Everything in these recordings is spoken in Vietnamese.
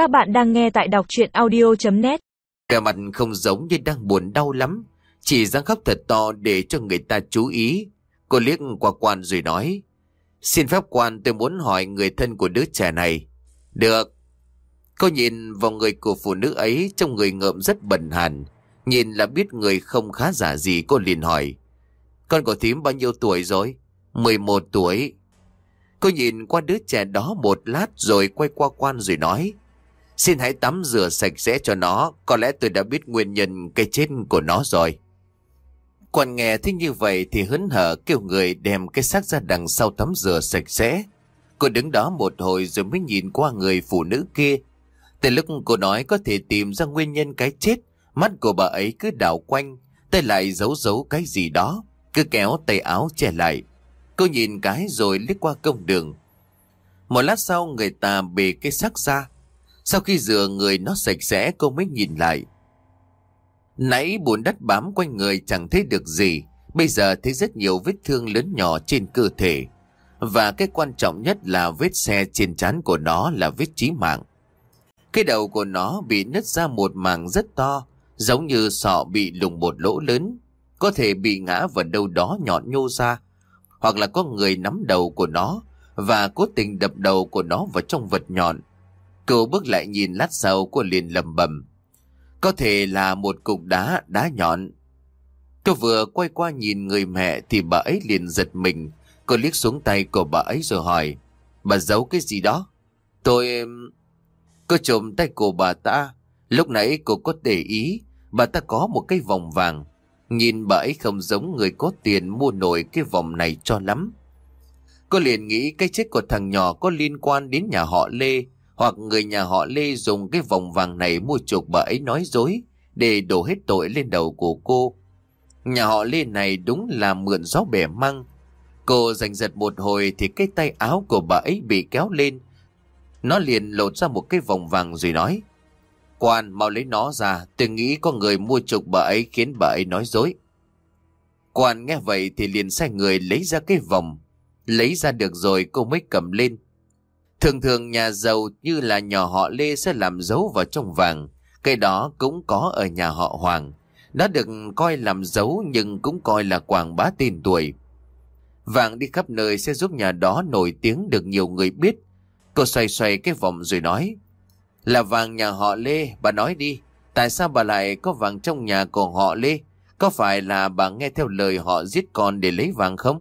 Các bạn đang nghe tại đọc chuyện audio.net Cả mặt không giống như đang buồn đau lắm. Chỉ răng khóc thật to để cho người ta chú ý. Cô liếc qua quan rồi nói. Xin phép quan, tôi muốn hỏi người thân của đứa trẻ này. Được. Cô nhìn vào người của phụ nữ ấy trong người ngợm rất bẩn hàn. Nhìn là biết người không khá giả gì, cô liền hỏi. Con của thím bao nhiêu tuổi rồi? 11 tuổi. Cô nhìn qua đứa trẻ đó một lát rồi quay qua quan rồi nói. Xin hãy tắm rửa sạch sẽ cho nó, có lẽ tôi đã biết nguyên nhân cái chết của nó rồi. Quan nghe thế như vậy thì hớn hở kêu người đem cái xác ra đằng sau tắm rửa sạch sẽ. Cô đứng đó một hồi rồi mới nhìn qua người phụ nữ kia. Từ lúc cô nói có thể tìm ra nguyên nhân cái chết, mắt của bà ấy cứ đảo quanh, tay lại giấu giấu cái gì đó, cứ kéo tay áo che lại. Cô nhìn cái rồi liếc qua công đường. Một lát sau người ta bề cái xác ra. Sau khi rửa người nó sạch sẽ cô mới nhìn lại. Nãy bùn đất bám quanh người chẳng thấy được gì. Bây giờ thấy rất nhiều vết thương lớn nhỏ trên cơ thể. Và cái quan trọng nhất là vết xe trên trán của nó là vết chí mạng. Cái đầu của nó bị nứt ra một mảng rất to, giống như sọ bị lùng một lỗ lớn. Có thể bị ngã vào đâu đó nhọn nhô ra, hoặc là có người nắm đầu của nó và cố tình đập đầu của nó vào trong vật nhọn. Cô bước lại nhìn lát sau cô liền lầm bầm. Có thể là một cục đá, đá nhọn. Cô vừa quay qua nhìn người mẹ thì bà ấy liền giật mình. Cô liếc xuống tay của bà ấy rồi hỏi. Bà giấu cái gì đó? Tôi... Cô trộm tay của bà ta. Lúc nãy cô có để ý. Bà ta có một cái vòng vàng. Nhìn bà ấy không giống người có tiền mua nổi cái vòng này cho lắm. Cô liền nghĩ cái chết của thằng nhỏ có liên quan đến nhà họ Lê hoặc người nhà họ Lê dùng cái vòng vàng này mua chuộc bà ấy nói dối để đổ hết tội lên đầu của cô. Nhà họ Lê này đúng là mượn gió bẻ măng. Cô giành giật một hồi thì cái tay áo của bà ấy bị kéo lên. Nó liền lột ra một cái vòng vàng rồi nói. Quan mau lấy nó ra, tôi nghĩ có người mua chuộc bà ấy khiến bà ấy nói dối. Quan nghe vậy thì liền sai người lấy ra cái vòng. Lấy ra được rồi cô mới cầm lên. Thường thường nhà giàu như là nhỏ họ Lê sẽ làm dấu vào trong vàng. cây đó cũng có ở nhà họ Hoàng. Đã được coi làm dấu nhưng cũng coi là quảng bá tên tuổi. Vàng đi khắp nơi sẽ giúp nhà đó nổi tiếng được nhiều người biết. Cô xoay xoay cái vòng rồi nói. Là vàng nhà họ Lê, bà nói đi. Tại sao bà lại có vàng trong nhà của họ Lê? Có phải là bà nghe theo lời họ giết con để lấy vàng không?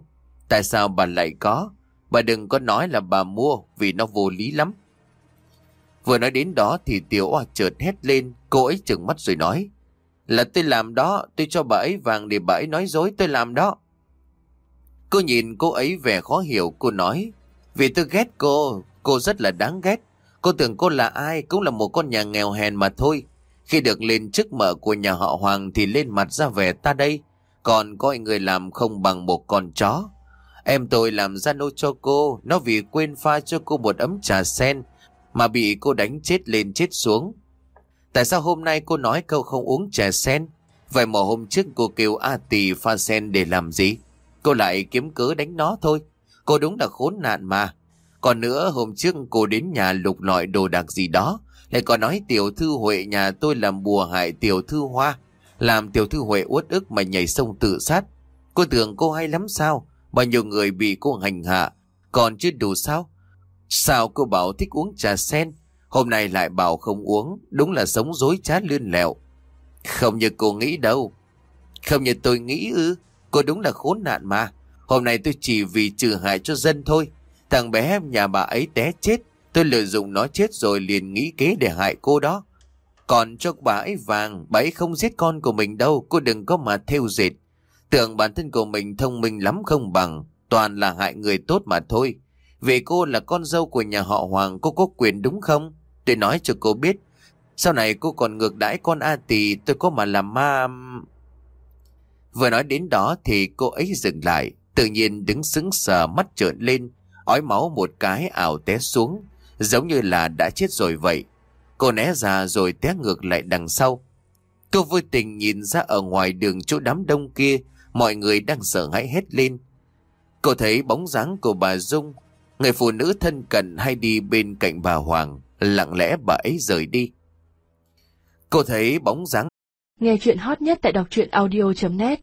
Tại sao bà lại có? Bà đừng có nói là bà mua vì nó vô lý lắm. Vừa nói đến đó thì Tiểu Oa chợt hét lên, cô ấy trừng mắt rồi nói. Là tôi làm đó, tôi cho bà ấy vàng để bà ấy nói dối tôi làm đó. Cô nhìn cô ấy vẻ khó hiểu, cô nói. Vì tôi ghét cô, cô rất là đáng ghét. Cô tưởng cô là ai, cũng là một con nhà nghèo hèn mà thôi. Khi được lên chức mở của nhà họ Hoàng thì lên mặt ra vẻ ta đây. Còn coi người làm không bằng một con chó. Em tôi làm ra nô cho cô, nó vì quên pha cho cô một ấm trà sen, mà bị cô đánh chết lên chết xuống. Tại sao hôm nay cô nói câu không uống trà sen? Vậy mà hôm trước cô kêu A tì pha sen để làm gì? Cô lại kiếm cớ đánh nó thôi. Cô đúng là khốn nạn mà. Còn nữa hôm trước cô đến nhà lục lọi đồ đạc gì đó, lại còn nói tiểu thư Huệ nhà tôi làm bùa hại tiểu thư Hoa, làm tiểu thư Huệ uất ức mà nhảy sông tự sát. Cô tưởng cô hay lắm sao? Bao nhiêu người bị cô hành hạ, còn chưa đủ sao? Sao cô bảo thích uống trà sen, hôm nay lại bảo không uống, đúng là sống dối trá lươn lẹo. Không như cô nghĩ đâu. Không như tôi nghĩ ư, cô đúng là khốn nạn mà. Hôm nay tôi chỉ vì trừ hại cho dân thôi. Thằng bé nhà bà ấy té chết, tôi lợi dụng nó chết rồi liền nghĩ kế để hại cô đó. Còn cho bà ấy vàng, bà ấy không giết con của mình đâu, cô đừng có mà theo dệt. Tưởng bản thân của mình thông minh lắm không bằng, toàn là hại người tốt mà thôi. Vì cô là con dâu của nhà họ Hoàng, cô có quyền đúng không? Tôi nói cho cô biết, sau này cô còn ngược đãi con A Tỳ tôi có mà làm ma... Vừa nói đến đó thì cô ấy dừng lại, tự nhiên đứng sững sờ mắt trợn lên, ói máu một cái ảo té xuống, giống như là đã chết rồi vậy. Cô né ra rồi té ngược lại đằng sau. Cô vô tình nhìn ra ở ngoài đường chỗ đám đông kia, mọi người đang sợ hãi hết lên. Cô thấy bóng dáng của bà Dung, người phụ nữ thân cận hay đi bên cạnh bà Hoàng. Lặng lẽ bà ấy rời đi. Cô thấy bóng dáng Nghe chuyện hot nhất tại đọc truyện audio.net